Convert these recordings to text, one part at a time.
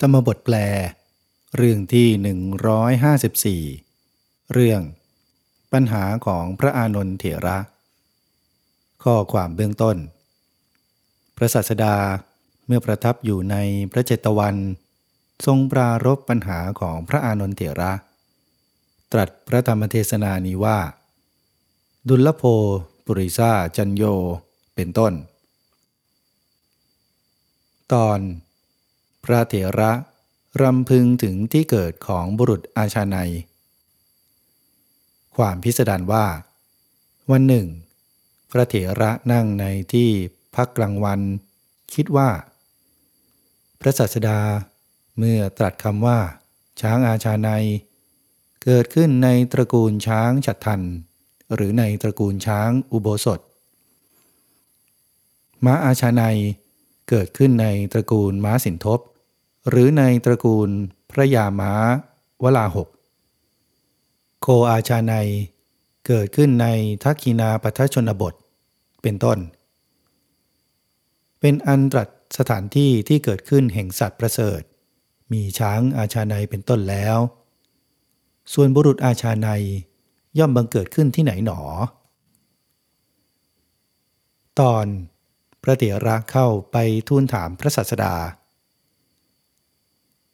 ธรรมบทแปล เรื่องที่ 154 เรื่อง ปัญหาของพระอานนท์เถระ ข้อความเบื้องต้น พระศาสดาเมื่อประทับอยู่ในพระเจตวัน ทรงปรารบปัญหาของพระอานนท์เถระ ตรัสพระธรรมเทศนานี้ว่า ดุลโภปุริซาจันโยเป็นต้น ตอน พระเถระรำพึงถึงที่เกิดของบุรุษอาชาในความพิสดารว่า วันหนึ่ง พระเถระนั่งในที่พักกลางวัน คิดว่า พระสัสดาเมื่อตรัสคำว่า ช้างอาชาใน เกิดขึ้นในตระกูลช้างฉัตรทัน หรือในตระกูลช้างอุโบสถม้าอาชาในเกิดขึ้นในตระกูลม้าสินทบ หรือในตระกูลพระยามา วลาหก โคอาชาในเกิดขึ้นในทักคีนาปัทชนบท เป็นต้น เป็นอันตรัสสถานที่ที่เกิดขึ้นแห่งสัตว์ประเสริฐ มีช้างอาชาในเป็นต้นแล้ว ส่วนบุรุษอาชาในย่อมบังเกิดขึ้นที่ไหนหนอ ตอนพระเถระเข้าไปทูลถามพระสัสดา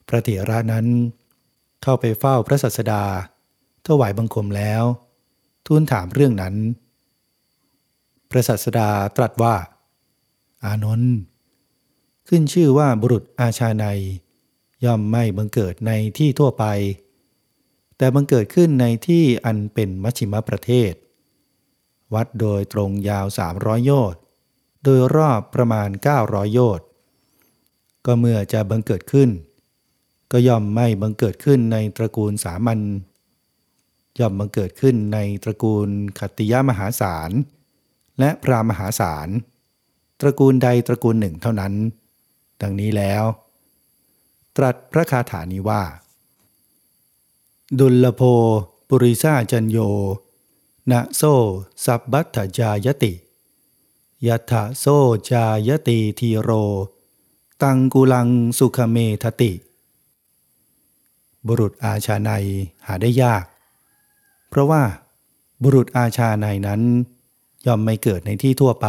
พระเถระนั้น เข้าไปเฝ้าพระสัสดาถวายบังคมแล้ว ทูลถามเรื่องนั้น พระสัสดาตรัสว่า อานนท์ขึ้นชื่อว่าบุรุษอาชาในย่อมไม่บังเกิดในที่ทั่วไป แต่บังเกิดขึ้นในที่อันเป็นมัชชิมประเทศ วัดโดยตรงยาว 300 โยชน์ โดยรอบประมาณ 900 โยชน์ ก็เมื่อจะบังเกิดขึ้น ก็ย่อมไม่บังเกิดขึ้นในตระกูลสามัญย่อมบังเกิดขึ้นในตระกูลขติยมหาศาล และพรามหาศาล ตระกูลใดตระกูลหนึ่งเท่านั้น ดังนี้แล้ว ตรัสพระคาถานี้ว่า ดุลโภปุริซาจันโยนะโซสับบัตจายติยัตโซจายติทีโร ตังกุลังสุขเมทติ บุรุษอาชาในหาได้ยาก เพราะว่าบุรุษอาชาในนั้น ย่อมไม่เกิดในที่ทั่วไป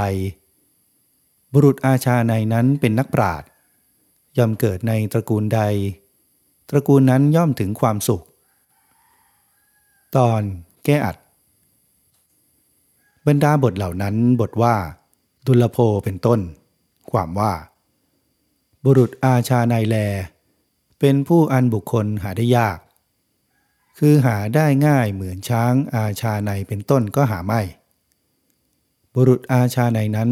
บุรุษอาชาในนั้นเป็นนักปราชญ์ย่อมเกิดในตระกูลใด ตระกูลนั้นย่อมถึงความสุข ตอนแก้อัด บรรดาบทเหล่านั้นบทว่า ดุลโภเป็นต้น ความว่า บุรุษอาชาในแล เป็นผู้อันบุคคลหาได้ยาก คือหาได้ง่ายเหมือนช้างอาชาในเป็นต้นก็หาไม่ บุรุษอาชาในนั้น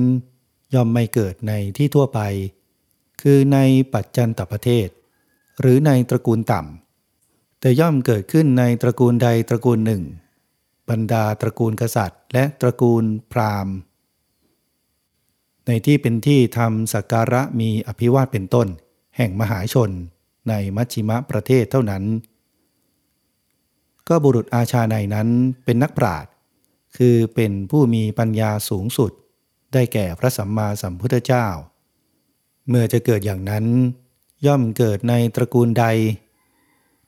ย่อมไม่เกิดในที่ทั่วไป คือในปัจจันตประเทศ หรือในตระกูลต่ำ แต่ย่อมเกิดขึ้นในตระกูลใดตระกูลหนึ่ง บรรดาตระกูลกษัตริย์ และตระกูลพราหมณ์ ในที่เป็นที่ทำสักการะมีอภิวาทเป็นต้น แห่งมหาชน ในมัชชิมะประเทศเท่านั้น ก็บุรุษอาชาในนั้นเป็นนักปราชญ์คือเป็นผู้มีปัญญาสูงสุด ได้แก่พระสัมมาสัมพุทธเจ้า เมื่อจะเกิดอย่างนั้น ย่อมเกิดในตระกูลใด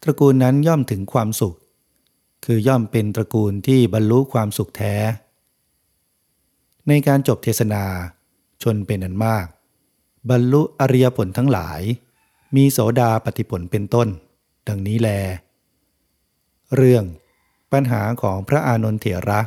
ตระกูลนั้นย่อมถึงความสุข คือย่อมเป็นตระกูลที่บรรลุความสุขแท้ ในการจบเทศนาชนเป็นอันมาก บรรลุอริยผลทั้งหลาย มีโสดาปฏิผลเป็นต้น ดังนี้แล เรื่อง ปัญหาของพระอานนทเถระ